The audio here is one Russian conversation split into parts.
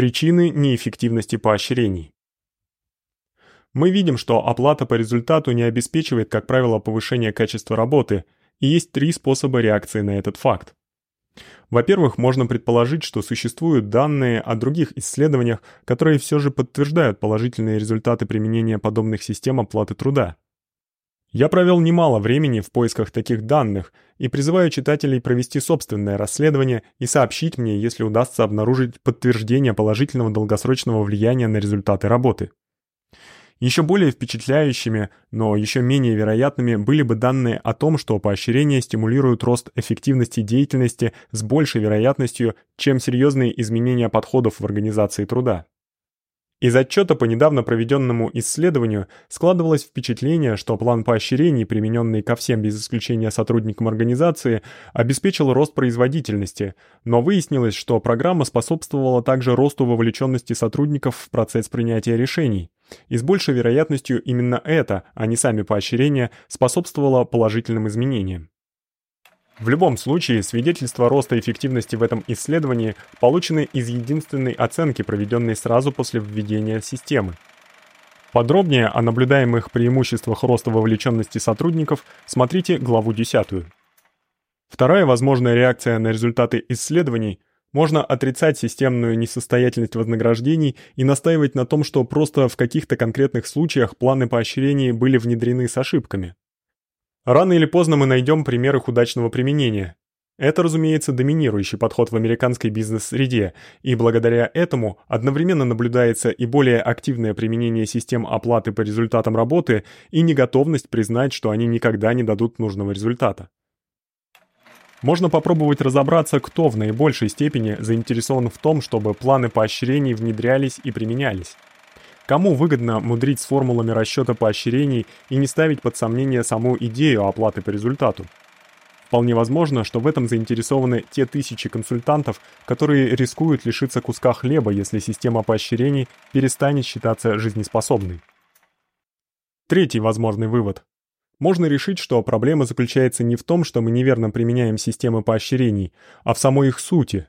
Причины неэффективности поощрений. Мы видим, что оплата по результату не обеспечивает, как правило, повышение качества работы, и есть три способа реакции на этот факт. Во-первых, можно предположить, что существуют данные о других исследованиях, которые всё же подтверждают положительные результаты применения подобных систем оплаты труда. Я провёл немало времени в поисках таких данных и призываю читателей провести собственное расследование и сообщить мне, если удастся обнаружить подтверждение положительного долгосрочного влияния на результаты работы. Ещё более впечатляющими, но ещё менее вероятными были бы данные о том, что поощрения стимулируют рост эффективности деятельности с большей вероятностью, чем серьёзные изменения подходов в организации труда. Из отчёта по недавно проведённому исследованию складывалось впечатление, что план поощрений, применённый ко всем без исключения сотрудникам организации, обеспечил рост производительности, но выяснилось, что программа способствовала также росту вовлечённости сотрудников в процесс принятия решений. И с большей вероятностью именно это, а не сами поощрения, способствовало положительным изменениям. В любом случае, свидетельства роста эффективности в этом исследовании получены из единственной оценки, проведенной сразу после введения системы. Подробнее о наблюдаемых преимуществах роста вовлеченности сотрудников смотрите главу 10. Вторая возможная реакция на результаты исследований можно отрицать системную несостоятельность вознаграждений и настаивать на том, что просто в каких-то конкретных случаях планы поощрений были внедрены с ошибками. Рано или поздно мы найдём пример их удачного применения. Это, разумеется, доминирующий подход в американской бизнес-среде, и благодаря этому одновременно наблюдается и более активное применение систем оплаты по результатам работы и неготовность признать, что они никогда не дадут нужного результата. Можно попробовать разобраться, кто в наибольшей степени заинтересован в том, чтобы планы поощрений внедрялись и применялись. Кому выгодно мудрить с формулами расчёта поощрений и не ставить под сомнение саму идею оплаты по результату? Вполне возможно, что в этом заинтересованы те тысячи консультантов, которые рискуют лишиться куска хлеба, если система поощрений перестанет считаться жизнеспособной. Третий возможный вывод. Можно решить, что проблема заключается не в том, что мы неверно применяем системы поощрений, а в самой их сути,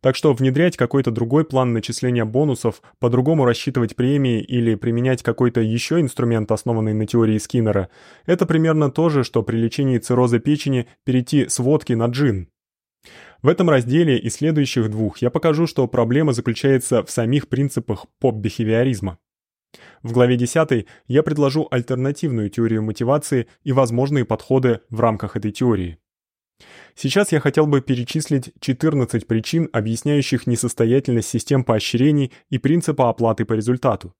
так что внедрять какой-то другой план начисления бонусов, по-другому рассчитывать премии или применять какой-то ещё инструмент, основанный на теории Скиннера, это примерно то же, что при лечении цирроза печени перейти с водки на джин. В этом разделе и следующих двух я покажу, что проблема заключается в самих принципах поп-бихевиоризма. В главе 10 я предложу альтернативную теорию мотивации и возможные подходы в рамках этой теории. Сейчас я хотел бы перечислить 14 причин, объясняющих несостоятельность систем поощрений и принципа оплаты по результату.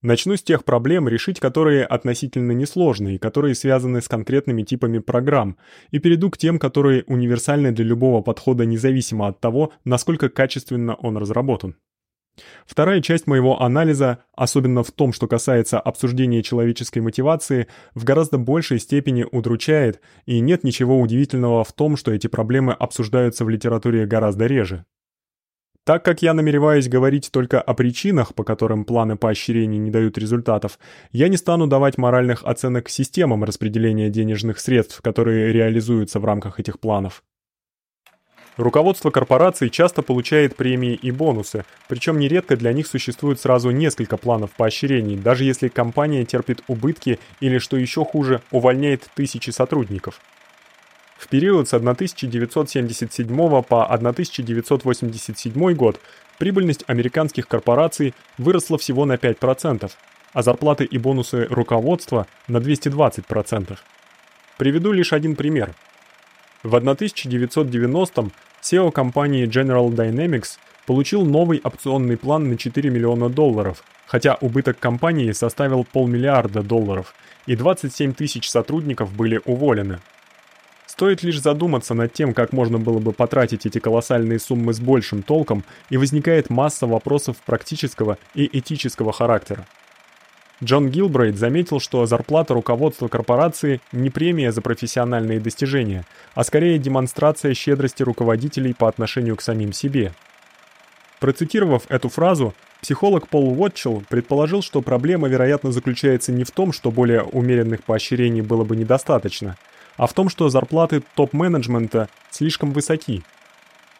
Начну с тех проблем, решить которые относительно несложны и которые связаны с конкретными типами программ, и перейду к тем, которые универсальны для любого подхода независимо от того, насколько качественно он разработан. Вторая часть моего анализа, особенно в том, что касается обсуждения человеческой мотивации, в гораздо большей степени удручает, и нет ничего удивительного в том, что эти проблемы обсуждаются в литературе гораздо реже. Так как я намереваюсь говорить только о причинах, по которым планы поощрений не дают результатов, я не стану давать моральных оценок системам распределения денежных средств, которые реализуются в рамках этих планов. Руководство корпораций часто получает премии и бонусы, причём нередко для них существует сразу несколько планов поощрений, даже если компания терпит убытки или что ещё хуже, увольняет тысячи сотрудников. В период с 1977 по 1987 год прибыльность американских корпораций выросла всего на 5%, а зарплаты и бонусы руководства на 220%. Приведу лишь один пример. В 1990 SEO компании General Dynamics получил новый опционный план на 4 миллиона долларов, хотя убыток компании составил полмиллиарда долларов, и 27 тысяч сотрудников были уволены. Стоит лишь задуматься над тем, как можно было бы потратить эти колоссальные суммы с большим толком, и возникает масса вопросов практического и этического характера. Джон Гилбрейт заметил, что зарплата руководства корпорации не премия за профессиональные достижения, а скорее демонстрация щедрости руководителей по отношению к самим себе. Процитировав эту фразу, психолог Пол Уотчелл предположил, что проблема, вероятно, заключается не в том, что более умеренных поощрений было бы недостаточно, а в том, что зарплаты топ-менеджмента слишком высоки.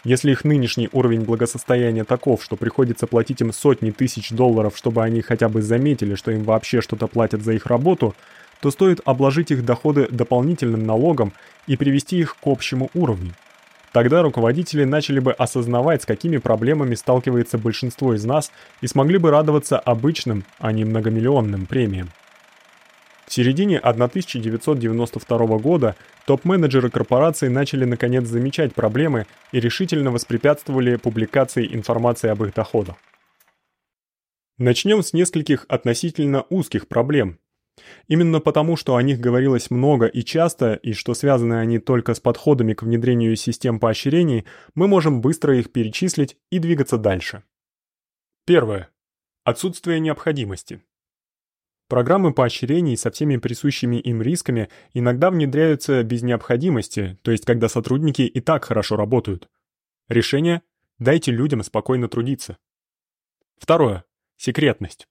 Если их нынешний уровень благосостояния таков, что приходится платить им сотни тысяч долларов, чтобы они хотя бы заметили, что им вообще что-то платят за их работу, то стоит обложить их доходы дополнительным налогом и привести их к общему уровню. Тогда руководители начали бы осознавать, с какими проблемами сталкивается большинство из нас, и смогли бы радоваться обычным, а не многомиллионным премиям. В середине 1992 года топ-менеджеры корпораций начали наконец замечать проблемы и решительно воспрепятствовали публикации информации об их доходах. Начнем с нескольких относительно узких проблем, Именно потому, что о них говорилось много и часто, и что связаны они только с подходами к внедрению систем поощрений, мы можем быстро их перечислить и двигаться дальше. Первое. Отсутствие необходимости. Программы поощрений со всеми присущими им рисками иногда внедряются без необходимости, то есть когда сотрудники и так хорошо работают. Решение – дайте людям спокойно трудиться. Второе. Секретность.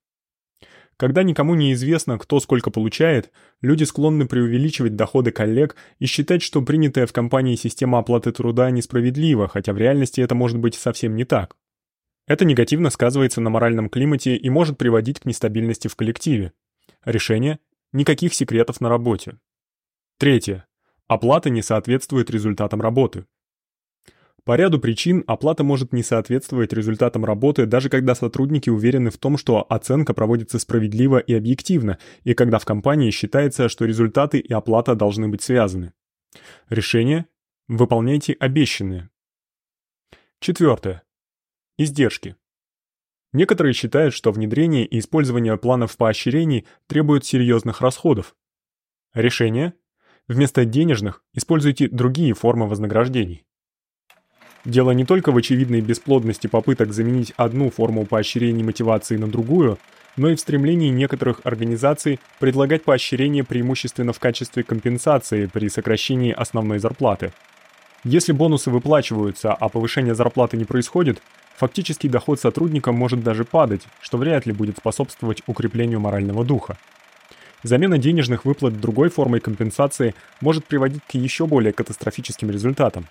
Когда никому не известно, кто сколько получает, люди склонны преувеличивать доходы коллег и считать, что принятая в компании система оплаты труда несправедлива, хотя в реальности это может быть совсем не так. Это негативно сказывается на моральном климате и может приводить к нестабильности в коллективе. Решение никаких секретов на работе. Третье. Оплата не соответствует результатам работы. По ряду причин оплата может не соответствовать результатам работы, даже когда сотрудники уверены в том, что оценка проводится справедливо и объективно, и когда в компании считается, что результаты и оплата должны быть связаны. Решение выполняйте обещанное. Четвертое. Издержки. Некоторые считают, что внедрение и использование планов поощрений требуют серьезных расходов. Решение вместо денежных используйте другие формы вознаграждений. Дело не только в очевидной бесплодности попыток заменить одну форму поощрения мотивации на другую, но и в стремлении некоторых организаций предлагать поощрение преимущественно в качестве компенсации при сокращении основной зарплаты. Если бонусы выплачиваются, а повышение зарплаты не происходит, фактический доход сотрудника может даже падать, что вряд ли будет способствовать укреплению морального духа. Замена денежных выплат другой формой компенсации может приводить к еще более катастрофическим результатам.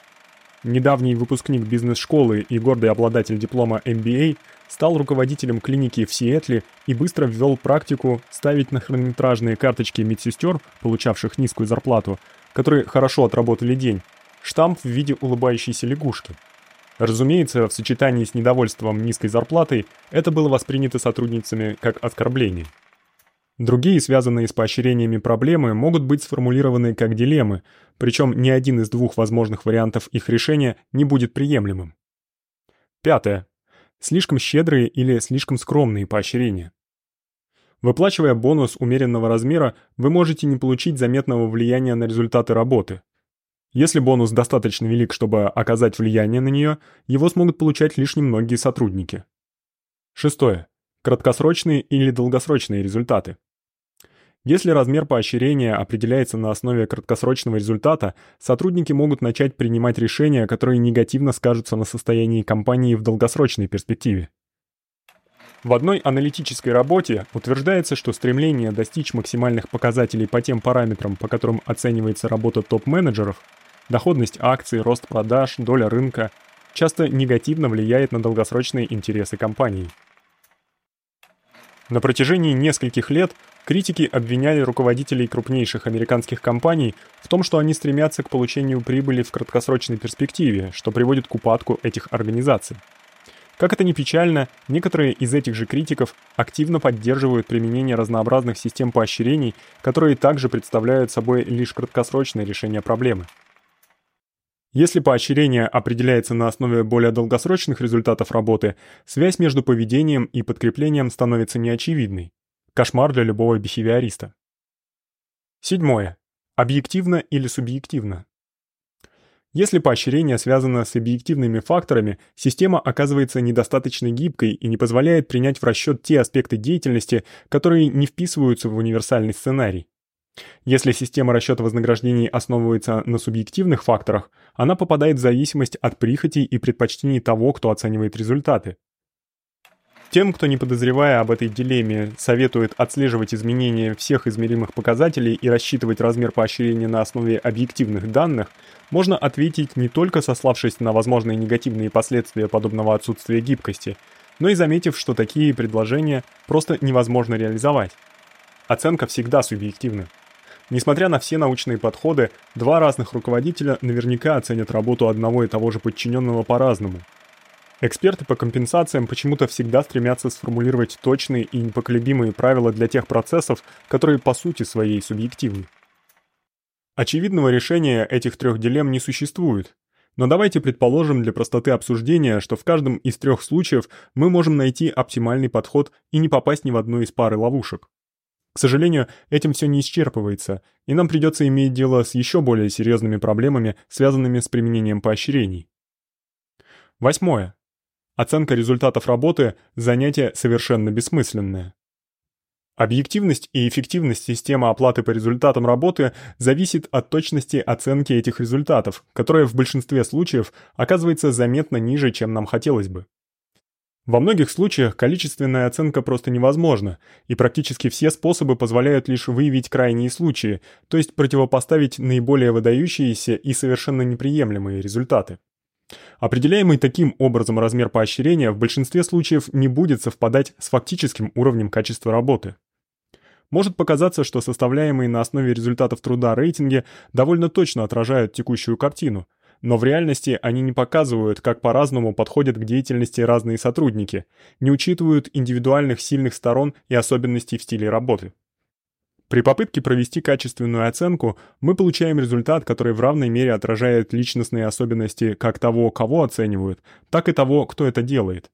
Недавний выпускник бизнес-школы и гордый обладатель диплома MBA стал руководителем клиники в Сиэтле и быстро ввёл практику ставить на хронометражные карточки медсестер, получавших низкую зарплату, которые хорошо отработали день, штамп в виде улыбающейся лягушки. Разумеется, в сочетании с недовольством низкой зарплатой это было воспринято сотрудницами как оскорбление. Другие, связанные с поощрениями проблемы, могут быть сформулированы как дилеммы, причем ни один из двух возможных вариантов их решения не будет приемлемым. Пятое. Слишком щедрые или слишком скромные поощрения. Выплачивая бонус умеренного размера, вы можете не получить заметного влияния на результаты работы. Если бонус достаточно велик, чтобы оказать влияние на неё, его смогут получать лишь немногие сотрудники. Шестое. Краткосрочные или долгосрочные результаты. Если размер поощрения определяется на основе краткосрочного результата, сотрудники могут начать принимать решения, которые негативно скажутся на состоянии компании в долгосрочной перспективе. В одной аналитической работе утверждается, что стремление достичь максимальных показателей по тем параметрам, по которым оценивается работа топ-менеджеров, доходность акций, рост продаж, доля рынка, часто негативно влияет на долгосрочные интересы компании. На протяжении нескольких лет критики обвиняли руководителей крупнейших американских компаний в том, что они стремятся к получению прибыли в краткосрочной перспективе, что приводит к упадку этих организаций. Как это ни печально, некоторые из этих же критиков активно поддерживают применение разнообразных систем поощрений, которые также представляют собой лишь краткосрочное решение проблемы. Если поощрение определяется на основе более долгосрочных результатов работы, связь между поведением и подкреплением становится неочевидной. Кошмар для любого бихевиориста. Седьмое. Объективно или субъективно. Если поощрение связано с объективными факторами, система оказывается недостаточно гибкой и не позволяет принять в расчёт те аспекты деятельности, которые не вписываются в универсальный сценарий. Если система расчёта вознаграждений основывается на субъективных факторах, она попадает в зависимость от прихотей и предпочтений того, кто оценивает результаты. Тем, кто не подозревая об этой дилемме, советует отслеживать изменения всех измеримых показателей и рассчитывать размер поощрения на основе объективных данных, можно ответить не только сославшись на возможные негативные последствия подобного отсутствия гибкости, но и заметив, что такие предложения просто невозможно реализовать. Оценка всегда субъективна. Несмотря на все научные подходы, два разных руководителя наверняка оценят работу одного и того же подчиненного по-разному – Эксперты по компенсациям почему-то всегда стремятся сформулировать точные и непоколебимые правила для тех процессов, которые по сути своей субъективны. Очевидного решения этих трех дилемм не существует. Но давайте предположим для простоты обсуждения, что в каждом из трех случаев мы можем найти оптимальный подход и не попасть ни в одну из пары ловушек. К сожалению, этим все не исчерпывается, и нам придется иметь дело с еще более серьезными проблемами, связанными с применением поощрений. Восьмое. Оценка результатов работы – занятие совершенно бессмысленное. Объективность и эффективность системы оплаты по результатам работы зависит от точности оценки этих результатов, которая в большинстве случаев оказывается заметно ниже, чем нам хотелось бы. Во многих случаях количественная оценка просто невозможна, и практически все способы позволяют лишь выявить крайние случаи, то есть противопоставить наиболее выдающиеся и совершенно неприемлемые результаты. Определяемый таким образом размер поощрения в большинстве случаев не будет совпадать с фактическим уровнем качества работы. Может показаться, что составляемые на основе результатов труда рейтинги довольно точно отражают текущую картину, но в реальности они не показывают, как по-разному подходят к деятельности разные сотрудники, не учитывают индивидуальных сильных сторон и особенностей в стиле работы. При попытке провести качественную оценку мы получаем результат, который в равной мере отражает личностные особенности как того, кого оценивают, так и того, кто это делает.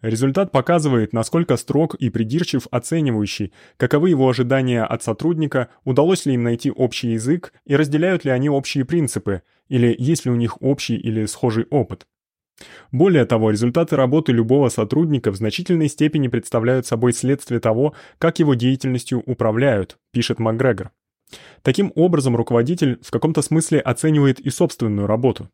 Результат показывает, насколько строг и придирчив оценивающий, каковы его ожидания от сотрудника, удалось ли им найти общий язык и разделяют ли они общие принципы, или есть ли у них общий или схожий опыт. Более того, результаты работы любого сотрудника в значительной степени представляют собой следствие того, как его деятельностью управляют, пишет МакГрегор. Таким образом, руководитель в каком-то смысле оценивает и собственную работу.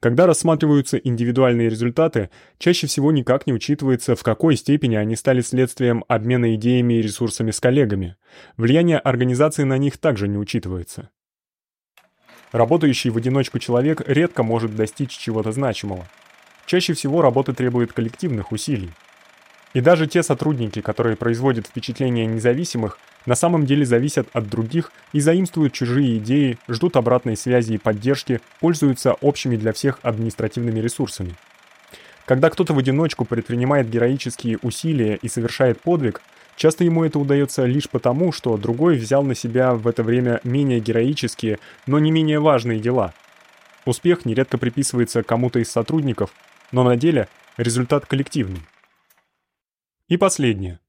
Когда рассматриваются индивидуальные результаты, чаще всего никак не учитывается, в какой степени они стали следствием обмена идеями и ресурсами с коллегами. Влияние организации на них также не учитывается. Работающий в одиночку человек редко может достичь чего-то значимого. Чаще всего работа требует коллективных усилий. И даже те сотрудники, которые производят впечатление независимых, на самом деле зависят от других и заимствуют чужие идеи, ждут обратной связи и поддержки, пользуются общими для всех административными ресурсами. Когда кто-то в одиночку предпринимает героические усилия и совершает подвиг, Часто ему это удается лишь потому, что другой взял на себя в это время менее героические, но не менее важные дела. Успех нередко приписывается кому-то из сотрудников, но на деле результат коллективный. И последнее.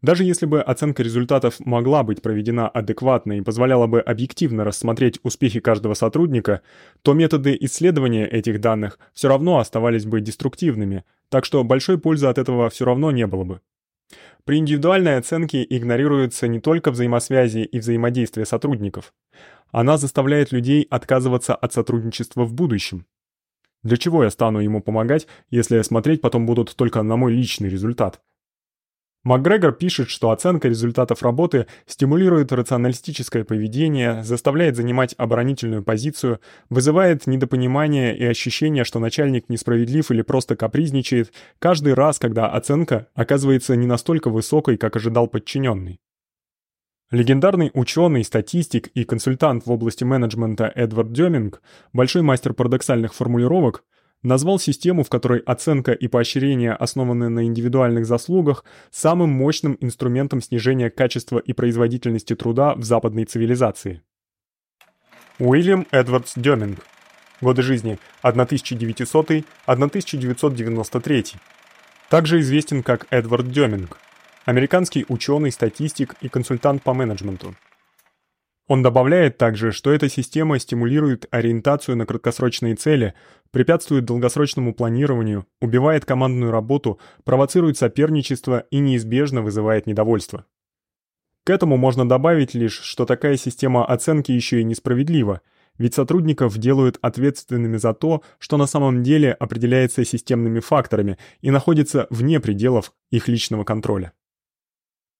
Даже если бы оценка результатов могла быть проведена адекватно и позволяла бы объективно рассмотреть успехи каждого сотрудника, то методы исследования этих данных все равно оставались бы деструктивными, так что большой пользы от этого все равно не было бы. При индивидуальной оценке игнорируются не только взаимосвязи и взаимодействие сотрудников. Она заставляет людей отказываться от сотрудничества в будущем. Для чего я стану ему помогать, если смотреть потом будут только на мой личный результат? МакГрегор пишет, что оценка результатов работы стимулирует рационалистическое поведение, заставляет занимать оборонительную позицию, вызывает недопонимание и ощущение, что начальник несправедлив или просто капризничает каждый раз, когда оценка оказывается не настолько высокой, как ожидал подчиненный. Легендарный ученый, статистик и консультант в области менеджмента Эдвард Деминг, большой мастер парадоксальных формулировок, назвал систему, в которой оценка и поощрение основаны на индивидуальных заслугах, самым мощным инструментом снижения качества и производительности труда в западной цивилизации. Уильям Эдвардс Деминг. Годы жизни 1900-1993. Также известен как Эдвард Деминг. Американский ученый, статистик и консультант по менеджменту. Он добавляет также, что эта система стимулирует ориентацию на краткосрочные цели, препятствует долгосрочному планированию, убивает командную работу, провоцирует соперничество и неизбежно вызывает недовольство. К этому можно добавить лишь, что такая система оценки еще и несправедлива, ведь сотрудников делают ответственными за то, что на самом деле определяется системными факторами и находится вне пределов их личного контроля.